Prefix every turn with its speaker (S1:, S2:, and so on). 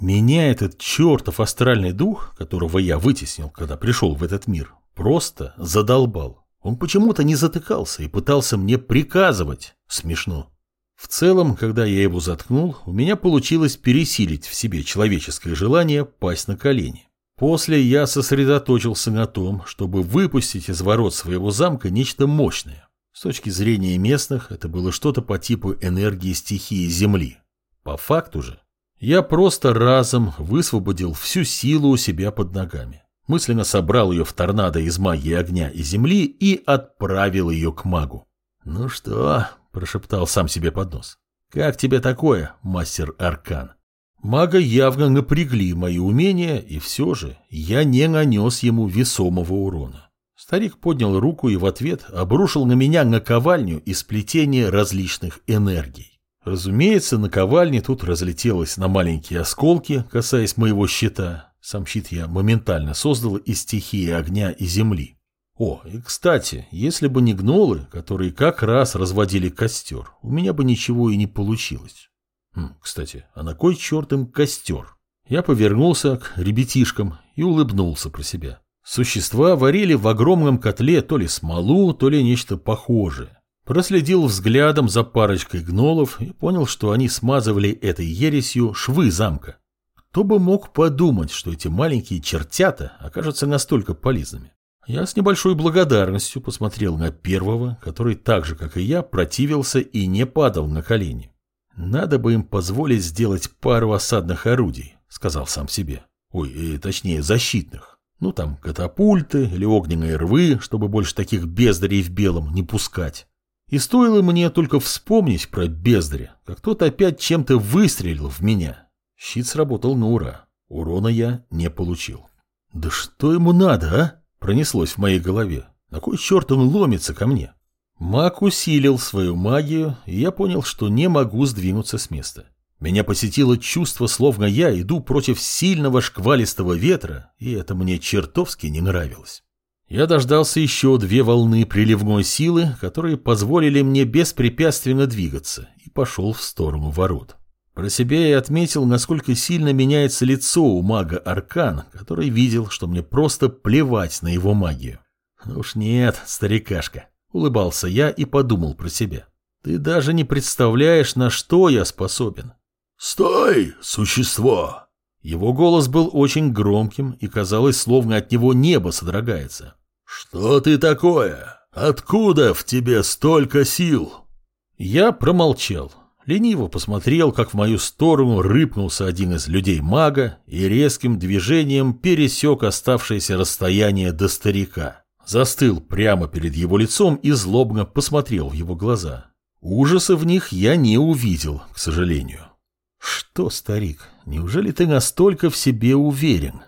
S1: Меня этот чертов астральный дух, которого я вытеснил, когда пришел в этот мир, просто задолбал. Он почему-то не затыкался и пытался мне приказывать. Смешно. В целом, когда я его заткнул, у меня получилось пересилить в себе человеческое желание пасть на колени. После я сосредоточился на том, чтобы выпустить из ворот своего замка нечто мощное. С точки зрения местных, это было что-то по типу энергии стихии Земли. По факту же, я просто разом высвободил всю силу у себя под ногами. Мысленно собрал ее в торнадо из магии огня и земли и отправил ее к магу. «Ну что?» – прошептал сам себе под нос. «Как тебе такое, мастер Аркан?» Мага явно напрягли мои умения, и все же я не нанес ему весомого урона. Старик поднял руку и в ответ обрушил на меня наковальню из плетения различных энергий. Разумеется, наковальня тут разлетелась на маленькие осколки, касаясь моего щита. Сам щит я моментально создал из стихии огня и земли. О, и кстати, если бы не гнолы, которые как раз разводили костер, у меня бы ничего и не получилось. Хм, кстати, а на кой черт им костер? Я повернулся к ребятишкам и улыбнулся про себя. Существа варили в огромном котле то ли смолу, то ли нечто похожее. Проследил взглядом за парочкой гнолов и понял, что они смазывали этой ересью швы замка. Кто бы мог подумать, что эти маленькие чертята окажутся настолько полезными. Я с небольшой благодарностью посмотрел на первого, который так же, как и я, противился и не падал на колени. «Надо бы им позволить сделать пару осадных орудий», — сказал сам себе. Ой, э, точнее, защитных. Ну там катапульты или огненные рвы, чтобы больше таких бездарей в белом не пускать. И стоило мне только вспомнить про бездаря, как тот опять чем-то выстрелил в меня. Щит сработал на ура. Урона я не получил. «Да что ему надо, а?» Пронеслось в моей голове. На кой черт он ломится ко мне? Маг усилил свою магию, и я понял, что не могу сдвинуться с места. Меня посетило чувство, словно я иду против сильного шквалистого ветра, и это мне чертовски не нравилось. Я дождался еще две волны приливной силы, которые позволили мне беспрепятственно двигаться, и пошел в сторону ворот. Про себя я отметил, насколько сильно меняется лицо у мага Аркан, который видел, что мне просто плевать на его магию. «Ну уж нет, старикашка», — улыбался я и подумал про себя. «Ты даже не представляешь, на что я способен».
S2: «Стой, существо!»
S1: Его голос был очень громким, и казалось, словно от него небо содрогается.
S2: «Что ты такое? Откуда в тебе столько сил?»
S1: Я промолчал. Лениво посмотрел, как в мою сторону рыпнулся один из людей-мага и резким движением пересек оставшееся расстояние до старика. Застыл прямо перед его лицом и злобно посмотрел в его глаза. Ужаса в них я не увидел, к сожалению. «Что, старик, неужели ты настолько в себе уверен?»